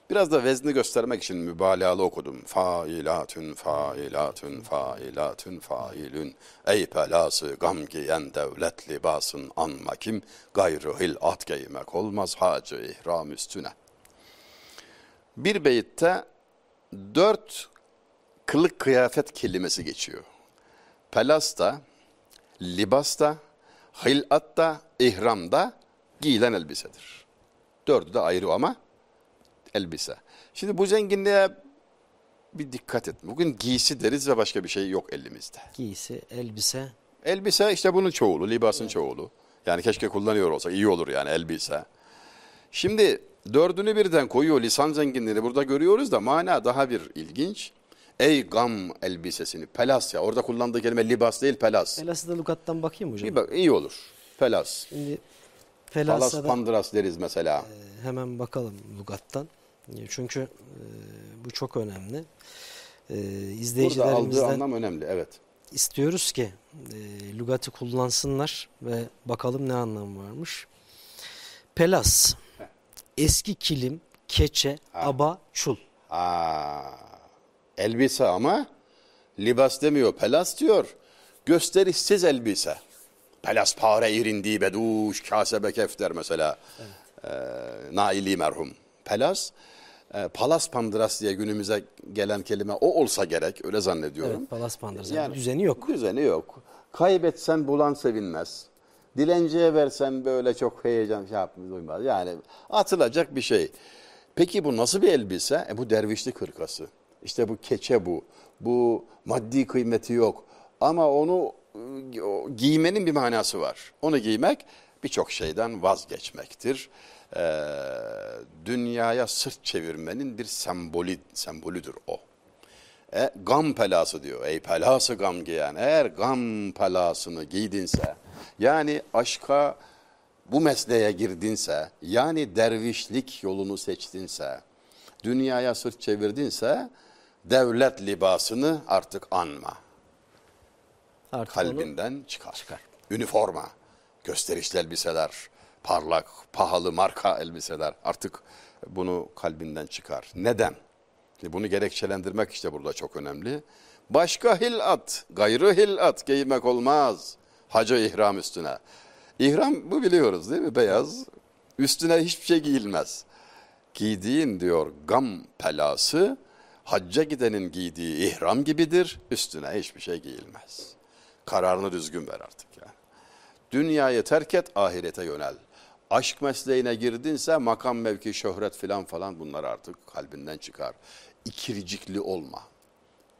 Biraz da vezni göstermek için mübalağalı okudum. Failatün, failatün, failatün, failün. Ey pelası gam giyen devlet libasın anma kim? Gayrı hilat giymek olmaz hacı ihram üstüne. Bir beyitte dört kılık kıyafet kelimesi geçiyor. Pelasta, libasta, hilatta, ihramda giyilen elbisedir. Dördü de ayrı ama elbise. Şimdi bu zenginliğe bir dikkat et. Bugün giysi deriz ve başka bir şey yok elimizde. Giysi, elbise, Elbise işte bunun çoğulu, libasın çoğulu. Yani keşke kullanıyor olsa iyi olur yani elbise. Şimdi dördünü birden koyuyor lisan zenginliğini burada görüyoruz da mana daha bir ilginç. Ey gam elbisesini, pelas ya orada kullandığı kelime libas değil pelas. Pelası da lukattan bakayım hocam. Bir bak iyi olur. Pelas. Şimdi Palas Pelas'a da pandras deriz mesela. e, hemen bakalım lugattan. E, Çünkü e, bu çok önemli. E, Burada aldığı izleyicilerimizden anlam önemli evet. istiyoruz ki e, lügatı kullansınlar ve bakalım ne anlamı varmış. Pelas, eski kilim, keçe, aba, çul. Aa, elbise ama libas demiyor, pelas diyor. Gösterişsiz elbise. Pelas pare irindi beduş kasebe kefter mesela. Ee, Naili merhum. Pelas, e, palas pandras diye günümüze gelen kelime o olsa gerek öyle zannediyorum. Evet, palas pandırız. Yani düzeni yok. Düzeni yok. Kaybetsen bulan sevinmez. Dilenciye versen böyle çok heyecan şey yapmaz, duymaz. Yani atılacak bir şey. Peki bu nasıl bir elbise? E bu dervişlik hırkası. İşte bu keçe bu. Bu maddi kıymeti yok. Ama onu e, giymenin bir manası var. Onu giymek birçok şeyden vazgeçmektir. Ee, dünyaya sırt çevirmenin bir sembolü, sembolüdür o. E, gam pelası diyor. Ey pelası gam giyen. Eğer gam pelasını giydinse, yani aşka bu mesleğe girdinse, yani dervişlik yolunu seçtinse, dünyaya sırt çevirdinse, devlet libasını artık anma. Artık Kalbinden çıkar. Üniforma, gösterişli elbiseler, parlak, pahalı marka elbiseler artık bunu kalbinden çıkar. Neden? Bunu gerekçelendirmek işte burada çok önemli. Başka hilat, gayrı hilat giymek olmaz. Hacı ihram üstüne. İhram bu biliyoruz değil mi? Beyaz. Üstüne hiçbir şey giyilmez. Giydiğin diyor gam pelası hacca gidenin giydiği ihram gibidir. Üstüne hiçbir şey giyilmez. Kararını düzgün ver artık yani. Dünyayı terk et, ahirete yönel. Aşk mesleğine girdinse makam mevki şöhret filan falan bunlar artık kalbinden çıkar. İkircikli olma.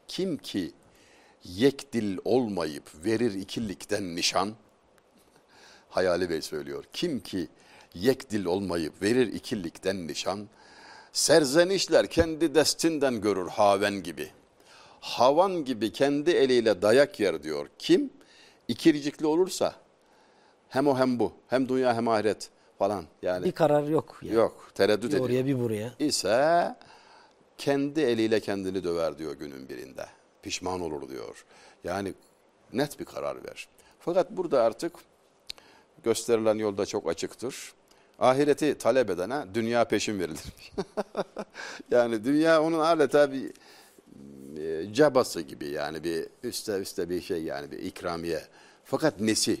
Kim ki yek dil olmayıp verir ikilikten nişan, Hayali Bey söylüyor. Kim ki yek dil olmayıp verir ikilikten nişan, serzenişler kendi destinden görür haven gibi. Havan gibi kendi eliyle dayak yer diyor. Kim? İkircikli olursa hem o hem bu. Hem dünya hem ahiret falan. Yani Bir karar yok. Yani. yok tereddüt Bir ediyor. oraya bir buraya. İse kendi eliyle kendini döver diyor günün birinde. Pişman olur diyor. Yani net bir karar ver. Fakat burada artık gösterilen yolda çok açıktır. Ahireti talep edene dünya peşin verilir. <laughs> yani dünya onun adeta bir e, cabası gibi yani bir üstte üstte bir şey yani bir ikramiye. Fakat nesi?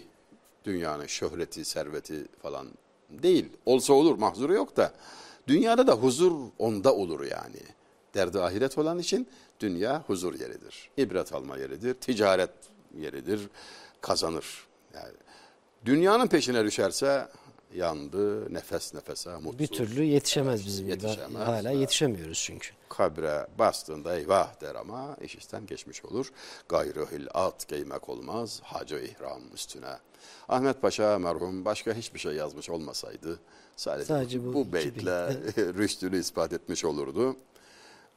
Dünyanın şöhreti, serveti falan değil. Olsa olur mahzuru yok da. Dünyada da huzur onda olur yani. Derdi ahiret olan için dünya huzur yeridir. İbret alma yeridir, ticaret yeridir, kazanır. Yani dünyanın peşine düşerse yandı, nefes nefese, mutsuz. Bir türlü yetişemez bizim gibi. Yetişemez. Hala yetişemiyoruz çünkü. Kabre bastığında eyvah der ama iş işten geçmiş olur. Gayrı at giymek olmaz hacı ihram üstüne. Ahmet Paşa merhum başka hiçbir şey yazmış olmasaydı sadece, Sadece bu, bu beytle <laughs> rüştünü ispat etmiş olurdu.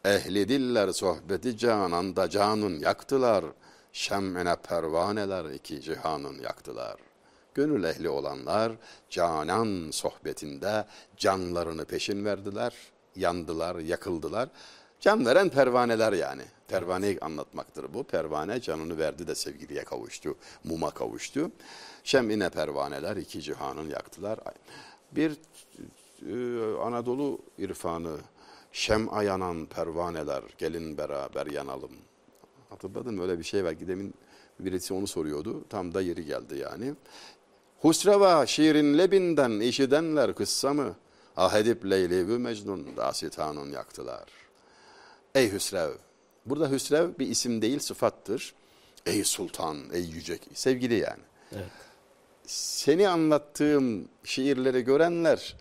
Ehli diller sohbeti cananda canın yaktılar. Şem'ine pervaneler iki cihanın yaktılar. Gönül ehli olanlar canan sohbetinde canlarını peşin verdiler, yandılar, yakıldılar. Can veren pervaneler yani. Pervaneyi anlatmaktır bu. Pervane canını verdi de sevgiliye kavuştu, muma kavuştu. Şem'ine pervaneler iki cihanın yaktılar. Bir e, Anadolu irfanı şem'a yanan pervaneler gelin beraber yanalım. Hatırladın mı? Öyle bir şey var. Demin birisi onu soruyordu. Tam da yeri geldi yani. Husreva şiirin lebinden işidenler kıssamı ah edip Leyli ve Mecnun dasitanın yaktılar. Ey Hüsrev. Burada Hüsrev bir isim değil sıfattır. Ey sultan, ey yüce sevgili yani. Evet. Seni anlattığım şiirleri görenler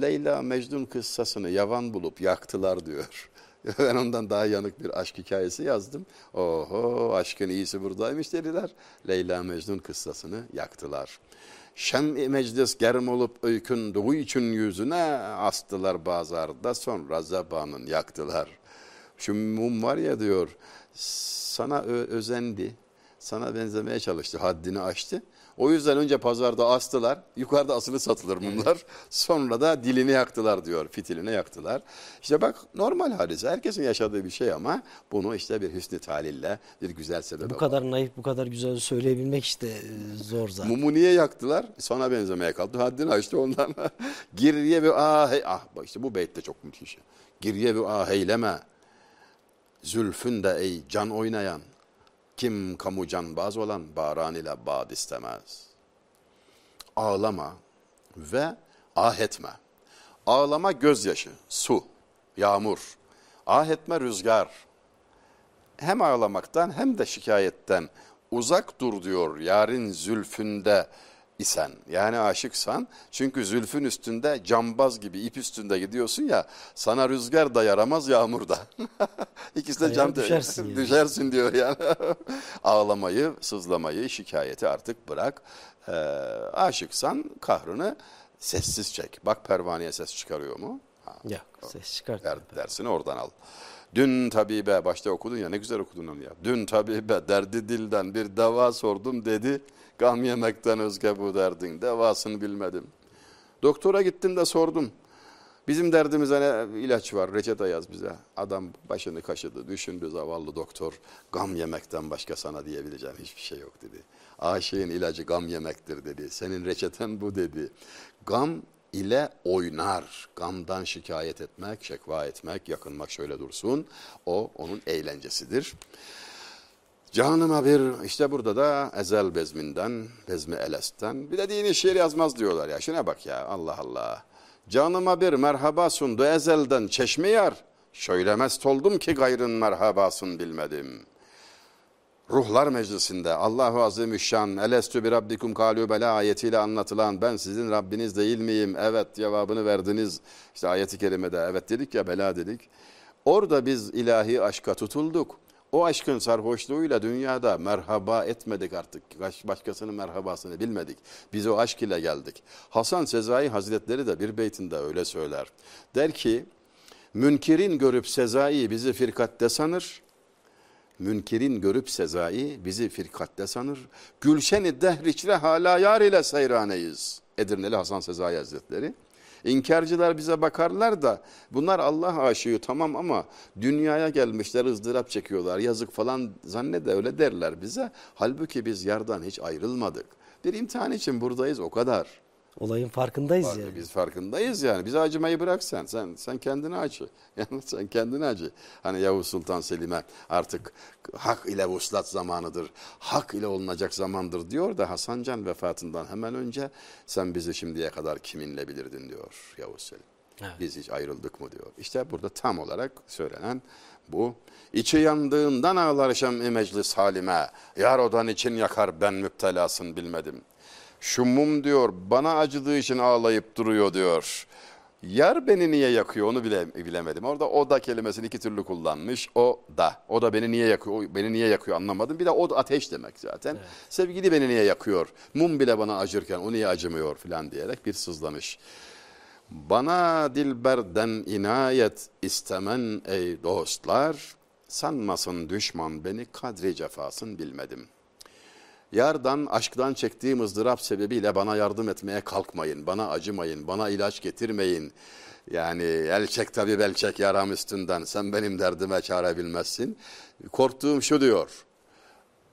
Leyla Mecnun kıssasını yavan bulup yaktılar diyor. <laughs> Ben ondan daha yanık bir aşk hikayesi yazdım. Oho aşkın iyisi buradaymış dediler. Leyla Mecnun kıssasını yaktılar. Şem-i meclis germ olup öykündüğü için yüzüne astılar bazarda sonra zabanın yaktılar. Şu mum var ya diyor sana özendi, sana benzemeye çalıştı, haddini aştı. O yüzden önce pazarda astılar, yukarıda asılı satılır mumlar. <laughs> Sonra da dilini yaktılar diyor, fitilini yaktılar. İşte bak normal hadise, herkesin yaşadığı bir şey ama bunu işte bir hüsnü talille, bir güzel sebebe Bu kadar naif, bu kadar güzel söyleyebilmek işte e, zor zaten. Mumu niye yaktılar? Sana benzemeye kaldı. Haddini aştı ondan. <laughs> Giriye ve ahey. Ah bak işte bu beytte çok müthiş. Giriye ve aheyleme. Zülfün de ey can oynayan. Kim kamu canbaz olan baran ile bad istemez. Ağlama ve ah etme. Ağlama gözyaşı, su, yağmur. Ah etme rüzgar. Hem ağlamaktan hem de şikayetten uzak dur diyor yarın zülfünde isen yani aşıksan çünkü zülfün üstünde cambaz gibi ip üstünde gidiyorsun ya sana rüzgar da yaramaz yağmur da. <laughs> İkisi de cam düşersin yani. <laughs> düşersin diyor yani. <laughs> Ağlamayı, sızlamayı, şikayeti artık bırak. Ee, aşıksan kahrını sessiz çek. Bak pervaneye ses çıkarıyor mu? Ha, Yok ses çıkart. der, dersini oradan al. Dün tabibe başta okudun ya ne güzel okudun onu ya. Dün tabibe derdi dilden bir deva sordum dedi. Gam yemekten özge bu derdin devasını bilmedim. Doktora gittim de sordum. Bizim derdimize ne ilaç var reçete yaz bize. Adam başını kaşıdı düşündü zavallı doktor. Gam yemekten başka sana diyebileceğim hiçbir şey yok dedi. Aşığın ilacı gam yemektir dedi. Senin reçeten bu dedi. Gam ile oynar. Gamdan şikayet etmek, şekva etmek, yakınmak şöyle dursun. O onun eğlencesidir. Canıma bir işte burada da ezel bezminden, bezmi elestten bir de dini şiir yazmaz diyorlar ya. Şuna bak ya Allah Allah. Canıma bir merhaba sundu ezelden çeşme yar. Şöyle mest oldum ki gayrın merhabasını bilmedim. Ruhlar Meclisi'nde Allahu Azimüşşan Elestü bir Rabbikum kalü bela ayetiyle anlatılan ben sizin Rabbiniz değil miyim? Evet cevabını verdiniz. İşte ayeti kerimede evet dedik ya bela dedik. Orada biz ilahi aşka tutulduk. O aşkın sarhoşluğuyla dünyada merhaba etmedik artık. Baş- Başkasının merhabasını bilmedik. Biz o aşk ile geldik. Hasan Sezai Hazretleri de bir beytinde öyle söyler. Der ki, münkirin görüp Sezai bizi firkatte sanır. Münkirin görüp Sezai bizi firkatte sanır. Gülşen-i dehriçre hala yar ile seyraneyiz. Edirneli Hasan Sezai Hazretleri. İnkarcılar bize bakarlar da bunlar Allah aşığı tamam ama dünyaya gelmişler ızdırap çekiyorlar yazık falan zannede öyle derler bize. Halbuki biz yardan hiç ayrılmadık. Bir imtihan için buradayız o kadar. Olayın farkındayız Farkı- yani. Biz farkındayız yani. Bizi acımayı bırak sen. Sen sen kendini acı. <laughs> Yani sen kendini acı. Hani Yavuz Sultan Selim'e artık hak ile vuslat zamanıdır. Hak ile olunacak zamandır diyor da Hasan Can vefatından hemen önce sen bizi şimdiye kadar kiminle bilirdin diyor Yavuz Selim. Evet. Biz hiç ayrıldık mı diyor. İşte burada tam olarak söylenen bu. İçi yandığından ağlar şem-i meclis halime. Yar odan için yakar ben müptelasın bilmedim. Şu mum diyor bana acıdığı için ağlayıp duruyor diyor. Yar beni niye yakıyor onu bile bilemedim. Orada o da kelimesini iki türlü kullanmış. O da. O da beni niye yakıyor? o Beni niye yakıyor anlamadım. Bir de o da ateş demek zaten. Sevgili beni niye yakıyor? Mum bile bana acırken o niye acımıyor filan diyerek bir sızlanış. Bana dilberden inayet istemen ey dostlar, sanmasın düşman beni kadri cefasın bilmedim. Yardan, aşktan çektiğim ızdırap sebebiyle bana yardım etmeye kalkmayın, bana acımayın, bana ilaç getirmeyin. Yani el çek tabi bel çek yaram üstünden, sen benim derdime çare bilmezsin. Korktuğum şu diyor,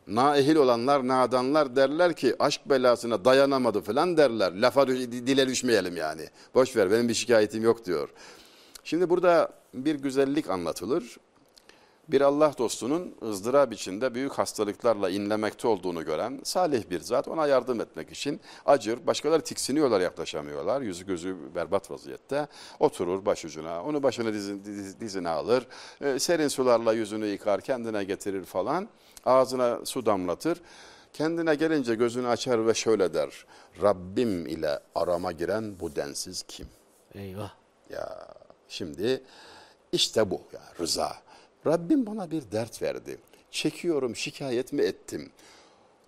naehil olanlar, nadanlar derler ki aşk belasına dayanamadı falan derler. Lafa dile düşmeyelim yani. Boş ver benim bir şikayetim yok diyor. Şimdi burada bir güzellik anlatılır. Bir Allah dostunun ızdırap içinde büyük hastalıklarla inlemekte olduğunu gören salih bir zat ona yardım etmek için acır. Başkaları tiksiniyorlar yaklaşamıyorlar. Yüzü gözü berbat vaziyette. Oturur başucuna. Onu başını dizin, diz- dizine alır. E, serin sularla yüzünü yıkar. Kendine getirir falan. Ağzına su damlatır. Kendine gelince gözünü açar ve şöyle der. Rabbim ile arama giren bu densiz kim? Eyvah. Ya şimdi işte bu ya rıza. Rabbim bana bir dert verdi. Çekiyorum şikayet mi ettim?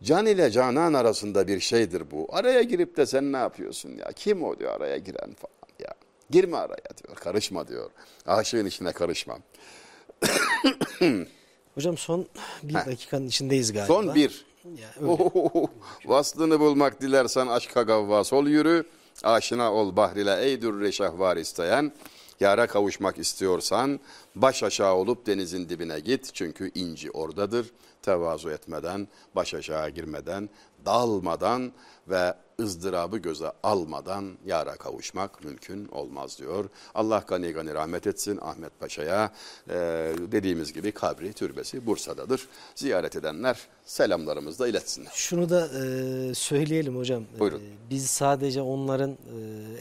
Can ile canan arasında bir şeydir bu. Araya girip de sen ne yapıyorsun ya? Kim o diyor araya giren falan ya. Girme araya diyor. Karışma diyor. Aşığın işine karışma. <coughs> Hocam son bir Heh. dakikanın içindeyiz galiba. Son bir. Ya öyle. <laughs> Ohohoho. Vaslını bulmak dilersen aşka gavvas ol yürü. Aşina ol bahrile ey dürre şahvar isteyen. Yara kavuşmak istiyorsan baş aşağı olup denizin dibine git. Çünkü inci oradadır. Tevazu etmeden, baş aşağı girmeden, dalmadan ve ızdırabı göze almadan yara kavuşmak mümkün olmaz diyor. Allah gani gani rahmet etsin Ahmet Paşa'ya. Ee, dediğimiz gibi kabri, türbesi Bursa'dadır. Ziyaret edenler selamlarımızı da iletsinler. Şunu da e, söyleyelim hocam. E, Buyurun. biz sadece onların e,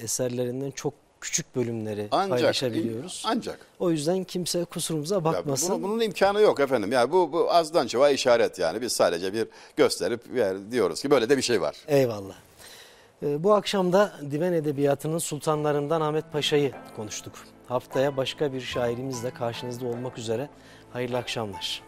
eserlerinden çok küçük bölümleri Ancak, paylaşabiliyoruz. ancak. O yüzden kimse kusurumuza Ya bakmasın. bunun, bunun imkanı yok efendim. Yani bu, bu azdan çoğa işaret yani. Biz sadece bir gösterip yani diyoruz ki böyle de bir şey var. Eyvallah. E, bu akşam da Divan Edebiyatı'nın sultanlarından Ahmet Paşa'yı konuştuk. Haftaya başka bir şairimizle karşınızda olmak üzere. Hayırlı akşamlar.